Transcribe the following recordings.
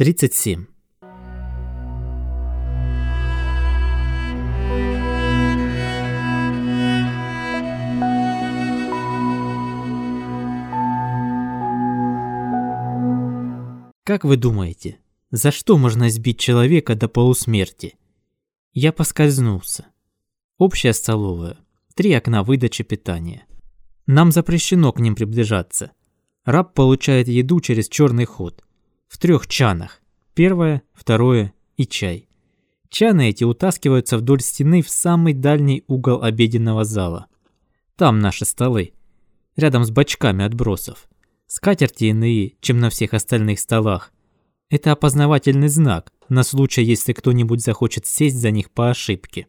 37. Как вы думаете, за что можно избить человека до полусмерти? Я поскользнулся. Общая столовая. Три окна выдачи питания. Нам запрещено к ним приближаться. Раб получает еду через черный ход. В трех чанах. Первое, второе и чай. Чаны эти утаскиваются вдоль стены в самый дальний угол обеденного зала. Там наши столы. Рядом с бачками отбросов. Скатерти иные, чем на всех остальных столах. Это опознавательный знак, на случай, если кто-нибудь захочет сесть за них по ошибке.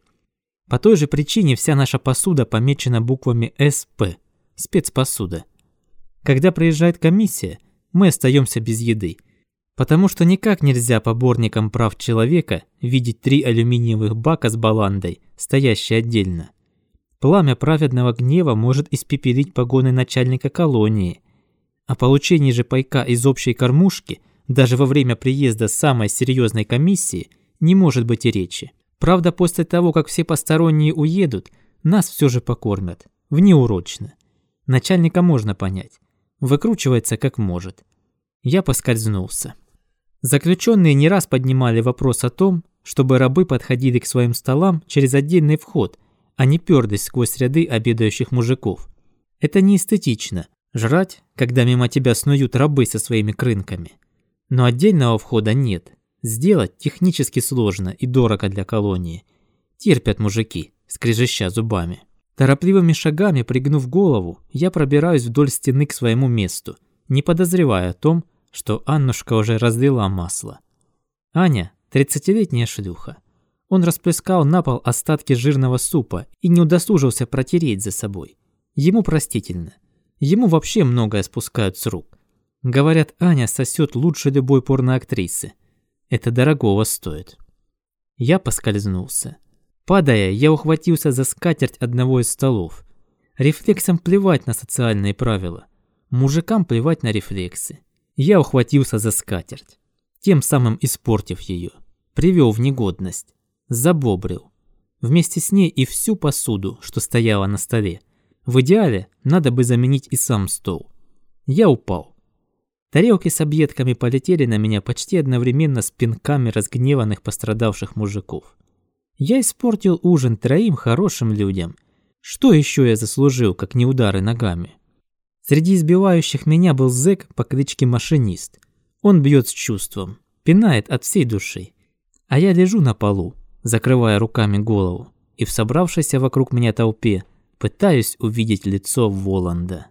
По той же причине вся наша посуда помечена буквами СП – спецпосуда. Когда приезжает комиссия, мы остаемся без еды, потому что никак нельзя поборникам прав человека видеть три алюминиевых бака с баландой, стоящие отдельно. Пламя праведного гнева может испепелить погоны начальника колонии – о получении же пайка из общей кормушки даже во время приезда самой серьезной комиссии не может быть и речи. Правда, после того, как все посторонние уедут, нас все же покормят. Внеурочно. Начальника можно понять. Выкручивается как может. Я поскользнулся. Заключенные не раз поднимали вопрос о том, чтобы рабы подходили к своим столам через отдельный вход, а не пёрдись сквозь ряды обедающих мужиков. Это не эстетично, Жрать, когда мимо тебя снуют рабы со своими крынками. Но отдельного входа нет. Сделать технически сложно и дорого для колонии. Терпят мужики, скрежеща зубами. Торопливыми шагами, пригнув голову, я пробираюсь вдоль стены к своему месту, не подозревая о том, что Аннушка уже разлила масло. Аня – тридцатилетняя шлюха. Он расплескал на пол остатки жирного супа и не удосужился протереть за собой. Ему простительно. Ему вообще многое спускают с рук. Говорят, Аня сосет лучше любой порноактрисы. Это дорогого стоит. Я поскользнулся. Падая, я ухватился за скатерть одного из столов. Рефлексом плевать на социальные правила. Мужикам плевать на рефлексы. Я ухватился за скатерть, тем самым испортив ее. Привел в негодность. Забобрил. Вместе с ней и всю посуду, что стояла на столе. В идеале надо бы заменить и сам стол. Я упал. Тарелки с объедками полетели на меня почти одновременно с пинками разгневанных пострадавших мужиков. Я испортил ужин троим хорошим людям. Что еще я заслужил, как не удары ногами? Среди избивающих меня был зэк по кличке Машинист. Он бьет с чувством, пинает от всей души. А я лежу на полу, закрывая руками голову, и в собравшейся вокруг меня толпе Пытаюсь увидеть лицо Воланда.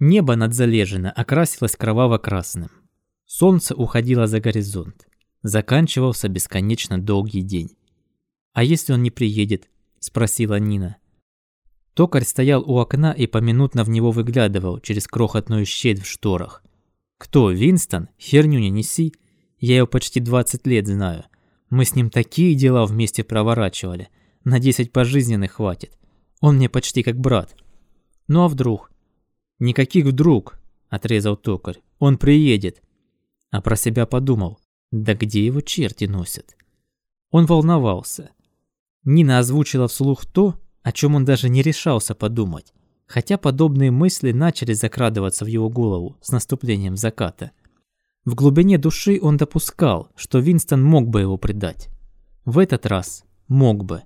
Небо над Залежино окрасилось кроваво-красным. Солнце уходило за горизонт. Заканчивался бесконечно долгий день. «А если он не приедет?» – спросила Нина. Токарь стоял у окна и поминутно в него выглядывал через крохотную щель в шторах. «Кто, Винстон? Херню не неси!» Я его почти 20 лет знаю. Мы с ним такие дела вместе проворачивали. На 10 пожизненных хватит. Он мне почти как брат. Ну а вдруг? Никаких вдруг, отрезал токарь. Он приедет. А про себя подумал. Да где его черти носят? Он волновался. Нина озвучила вслух то, о чем он даже не решался подумать, хотя подобные мысли начали закрадываться в его голову с наступлением заката. В глубине души он допускал, что Винстон мог бы его предать. В этот раз мог бы.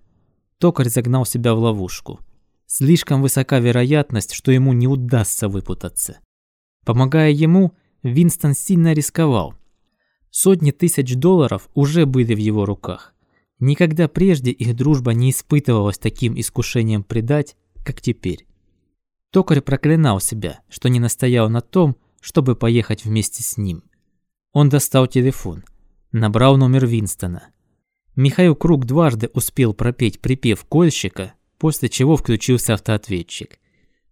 Токарь загнал себя в ловушку. Слишком высока вероятность, что ему не удастся выпутаться. Помогая ему, Винстон сильно рисковал. Сотни тысяч долларов уже были в его руках. Никогда прежде их дружба не испытывалась таким искушением предать, как теперь. Токарь проклинал себя, что не настоял на том, чтобы поехать вместе с ним. Он достал телефон, набрал номер Винстона. Михаил Круг дважды успел пропеть припев кольщика, после чего включился автоответчик.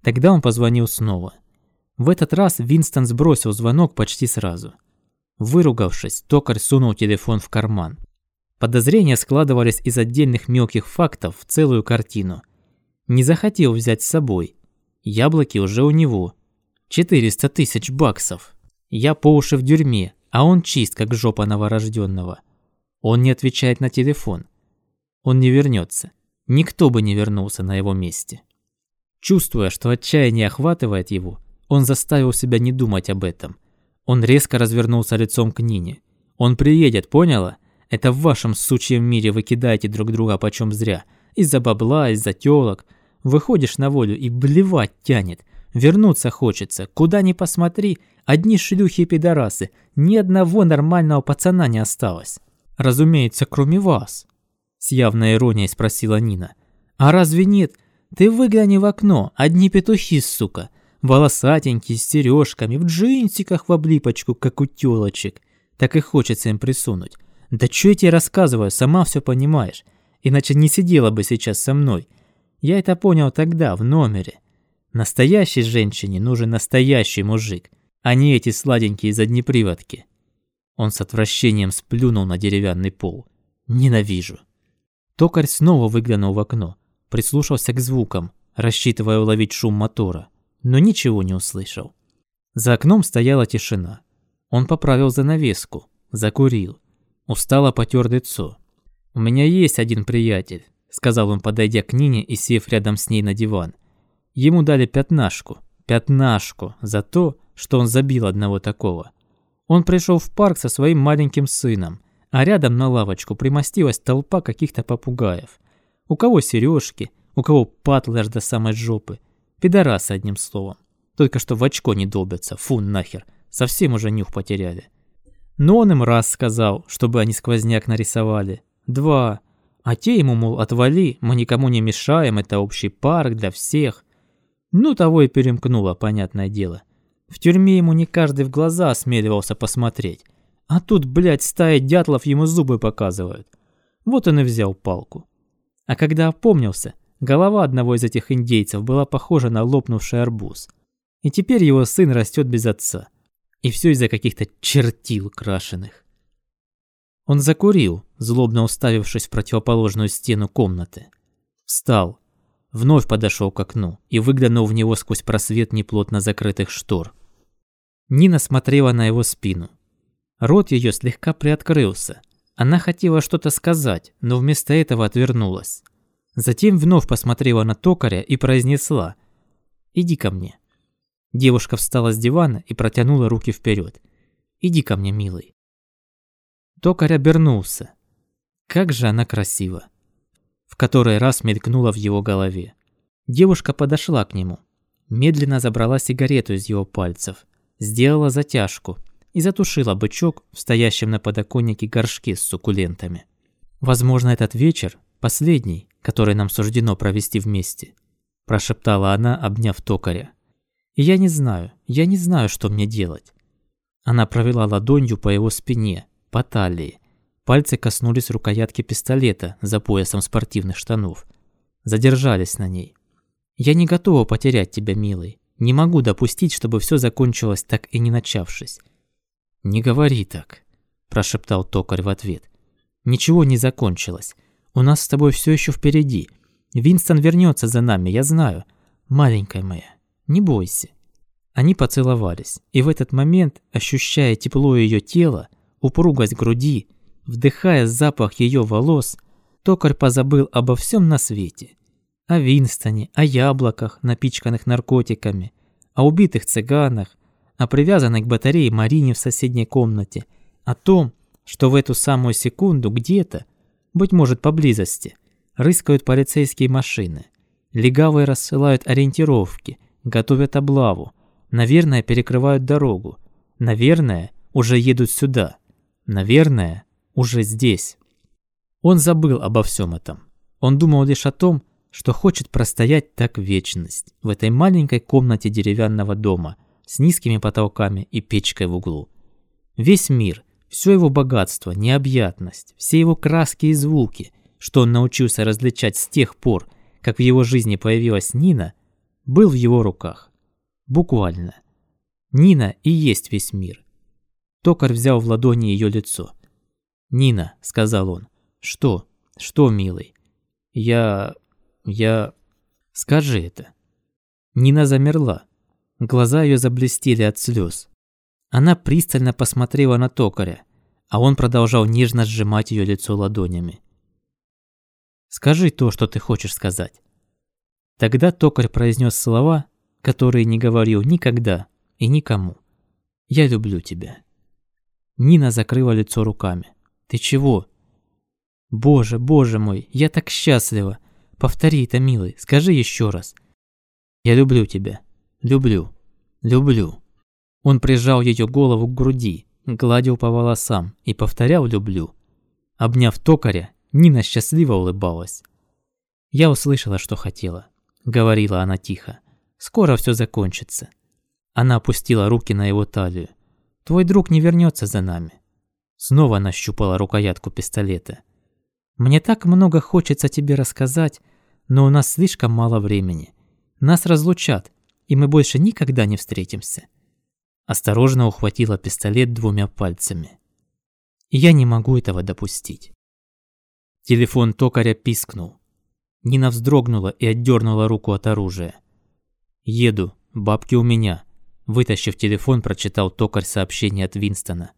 Тогда он позвонил снова. В этот раз Винстон сбросил звонок почти сразу. Выругавшись, токарь сунул телефон в карман. Подозрения складывались из отдельных мелких фактов в целую картину. Не захотел взять с собой. Яблоки уже у него. 400 тысяч баксов. Я по уши в дерьме, а он чист, как жопа новорожденного. Он не отвечает на телефон. Он не вернется. Никто бы не вернулся на его месте. Чувствуя, что отчаяние охватывает его, он заставил себя не думать об этом. Он резко развернулся лицом к Нине. Он приедет, поняла? Это в вашем сучьем мире вы кидаете друг друга почем зря. Из-за бабла, из-за тёлок. Выходишь на волю и блевать тянет. Вернуться хочется. Куда ни посмотри, одни шлюхи и пидорасы. Ни одного нормального пацана не осталось. Разумеется, кроме вас. С явной иронией спросила Нина. А разве нет? Ты выгляни в окно, одни петухи, сука. Волосатенькие, с сережками, в джинсиках в облипочку, как у тёлочек. Так и хочется им присунуть. Да что я тебе рассказываю, сама все понимаешь. Иначе не сидела бы сейчас со мной. Я это понял тогда, в номере. Настоящей женщине нужен настоящий мужик, а не эти сладенькие заднеприводки. Он с отвращением сплюнул на деревянный пол. Ненавижу. Токарь снова выглянул в окно, прислушался к звукам, рассчитывая уловить шум мотора, но ничего не услышал. За окном стояла тишина. Он поправил занавеску, закурил, устало потер лицо. «У меня есть один приятель», — сказал он, подойдя к Нине и сев рядом с ней на диван. Ему дали пятнашку, пятнашку за то, что он забил одного такого. Он пришел в парк со своим маленьким сыном, а рядом на лавочку примостилась толпа каких-то попугаев. У кого сережки, у кого патлы аж до самой жопы. Пидорасы, одним словом. Только что в очко не долбятся, фу нахер, совсем уже нюх потеряли. Но он им раз сказал, чтобы они сквозняк нарисовали. Два. А те ему, мол, отвали, мы никому не мешаем, это общий парк для всех. Ну, того и перемкнуло, понятное дело. В тюрьме ему не каждый в глаза осмеливался посмотреть. А тут, блядь, стая дятлов ему зубы показывают. Вот он и взял палку. А когда опомнился, голова одного из этих индейцев была похожа на лопнувший арбуз. И теперь его сын растет без отца. И все из-за каких-то чертил крашеных. Он закурил, злобно уставившись в противоположную стену комнаты. Встал, вновь подошел к окну и выглянул в него сквозь просвет неплотно закрытых штор. Нина смотрела на его спину. Рот ее слегка приоткрылся. Она хотела что-то сказать, но вместо этого отвернулась. Затем вновь посмотрела на токаря и произнесла «Иди ко мне». Девушка встала с дивана и протянула руки вперед. «Иди ко мне, милый». Токарь обернулся. Как же она красива. В который раз мелькнула в его голове. Девушка подошла к нему. Медленно забрала сигарету из его пальцев. Сделала затяжку и затушила бычок в стоящем на подоконнике горшке с суккулентами. Возможно, этот вечер последний, который нам суждено провести вместе, прошептала она, обняв токаря. И я не знаю, я не знаю, что мне делать. Она провела ладонью по его спине, по талии. Пальцы коснулись рукоятки пистолета за поясом спортивных штанов. Задержались на ней. Я не готова потерять тебя, милый. Не могу допустить, чтобы все закончилось так и не начавшись. Не говори так, прошептал токарь в ответ. Ничего не закончилось. У нас с тобой все еще впереди. Винстон вернется за нами, я знаю. Маленькая моя, не бойся». Они поцеловались, и в этот момент, ощущая тепло ее тела, упругость груди, вдыхая запах ее волос, токарь позабыл обо всем на свете. О Винстоне, о яблоках, напичканных наркотиками, о убитых цыганах, о привязанной к батарее Марине в соседней комнате, о том, что в эту самую секунду где-то, быть может поблизости, рыскают полицейские машины. Легавые рассылают ориентировки, готовят облаву, наверное, перекрывают дорогу, наверное, уже едут сюда, наверное, уже здесь. Он забыл обо всем этом. Он думал лишь о том, что хочет простоять так вечность в этой маленькой комнате деревянного дома с низкими потолками и печкой в углу. Весь мир, все его богатство, необъятность, все его краски и звуки, что он научился различать с тех пор, как в его жизни появилась Нина, был в его руках. Буквально. Нина и есть весь мир. Токарь взял в ладони ее лицо. «Нина», — сказал он. «Что? Что, милый?» «Я... я...» Скажи это. Нина замерла. Глаза ее заблестели от слез. Она пристально посмотрела на токаря, а он продолжал нежно сжимать ее лицо ладонями. «Скажи то, что ты хочешь сказать». Тогда токарь произнес слова, которые не говорил никогда и никому. «Я люблю тебя». Нина закрыла лицо руками. «Ты чего?» «Боже, боже мой, я так счастлива! Повтори это, милый, скажи еще раз. Я люблю тебя. Люблю. Люблю». Он прижал ее голову к груди, гладил по волосам и повторял «люблю». Обняв токаря, Нина счастливо улыбалась. «Я услышала, что хотела», — говорила она тихо. «Скоро все закончится». Она опустила руки на его талию. «Твой друг не вернется за нами». Снова нащупала рукоятку пистолета. «Мне так много хочется тебе рассказать, но у нас слишком мало времени. Нас разлучат, и мы больше никогда не встретимся». Осторожно ухватила пистолет двумя пальцами. «Я не могу этого допустить». Телефон токаря пискнул. Нина вздрогнула и отдернула руку от оружия. «Еду, бабки у меня», – вытащив телефон, прочитал токарь сообщение от Винстона.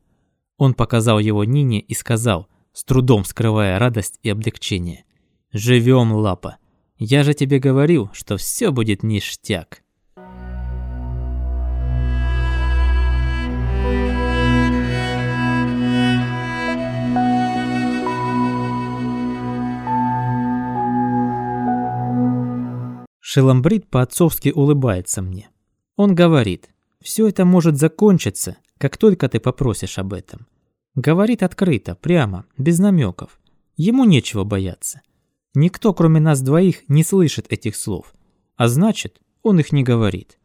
Он показал его Нине и сказал, с трудом скрывая радость и облегчение. «Живем, лапа. Я же тебе говорил, что все будет ништяк». Шеламбрид по-отцовски улыбается мне. Он говорит, все это может закончиться, как только ты попросишь об этом. Говорит открыто, прямо, без намеков. Ему нечего бояться. Никто, кроме нас двоих, не слышит этих слов. А значит, он их не говорит.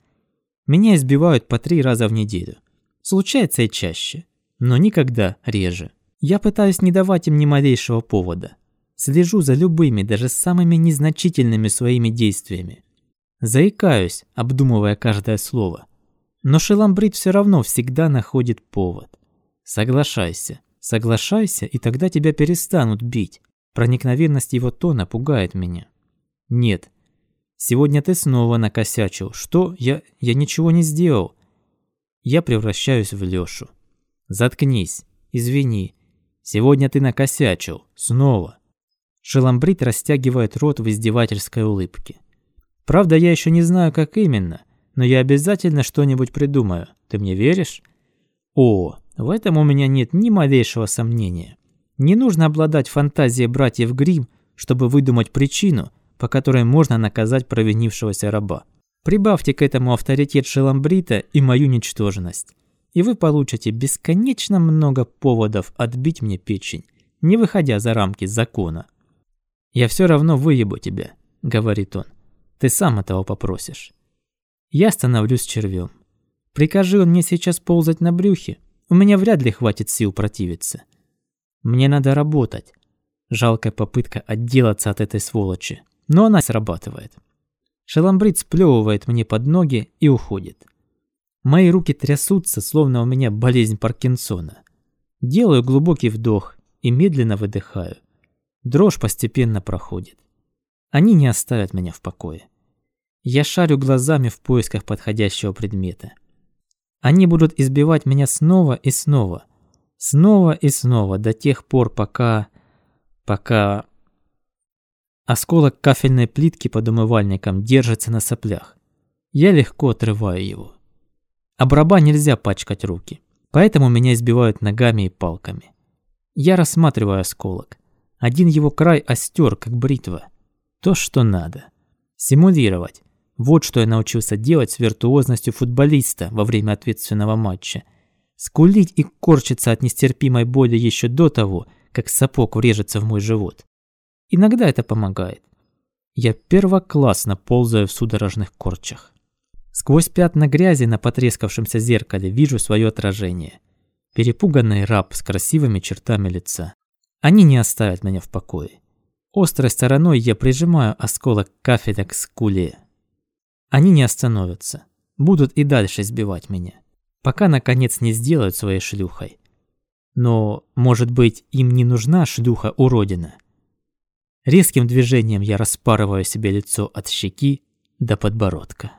Меня избивают по три раза в неделю. Случается и чаще, но никогда реже. Я пытаюсь не давать им ни малейшего повода. Слежу за любыми, даже самыми незначительными своими действиями. Заикаюсь, обдумывая каждое слово. Но Шеламбрид все равно всегда находит повод. Соглашайся, соглашайся, и тогда тебя перестанут бить. Проникновенность его тона пугает меня. Нет, сегодня ты снова накосячил. Что? Я, я ничего не сделал. Я превращаюсь в Лёшу. Заткнись, извини. Сегодня ты накосячил. Снова. Шеламбрид растягивает рот в издевательской улыбке. «Правда, я еще не знаю, как именно, но я обязательно что-нибудь придумаю. Ты мне веришь?» «О, в этом у меня нет ни малейшего сомнения. Не нужно обладать фантазией братьев Грим, чтобы выдумать причину, по которой можно наказать провинившегося раба. Прибавьте к этому авторитет Шеламбрита и мою ничтожность, и вы получите бесконечно много поводов отбить мне печень, не выходя за рамки закона. «Я все равно выебу тебя», — говорит он. «Ты сам этого попросишь». Я становлюсь червем. Прикажи он мне сейчас ползать на брюхе, у меня вряд ли хватит сил противиться. Мне надо работать. Жалкая попытка отделаться от этой сволочи, но она срабатывает. Шеламбрид сплевывает мне под ноги и уходит. Мои руки трясутся, словно у меня болезнь Паркинсона. Делаю глубокий вдох и медленно выдыхаю. Дрожь постепенно проходит. Они не оставят меня в покое. Я шарю глазами в поисках подходящего предмета. Они будут избивать меня снова и снова. Снова и снова, до тех пор, пока... Пока... Осколок кафельной плитки под умывальником держится на соплях. Я легко отрываю его. Об раба нельзя пачкать руки, поэтому меня избивают ногами и палками. Я рассматриваю осколок. Один его край остер, как бритва. То, что надо. Симулировать. Вот что я научился делать с виртуозностью футболиста во время ответственного матча. Скулить и корчиться от нестерпимой боли еще до того, как сапог врежется в мой живот. Иногда это помогает. Я первоклассно ползаю в судорожных корчах. Сквозь пятна грязи на потрескавшемся зеркале вижу свое отражение. Перепуганный раб с красивыми чертами лица. Они не оставят меня в покое. Острой стороной я прижимаю осколок кафеля к скуле. Они не остановятся. Будут и дальше избивать меня. Пока, наконец, не сделают своей шлюхой. Но, может быть, им не нужна шлюха-уродина? Резким движением я распарываю себе лицо от щеки до подбородка.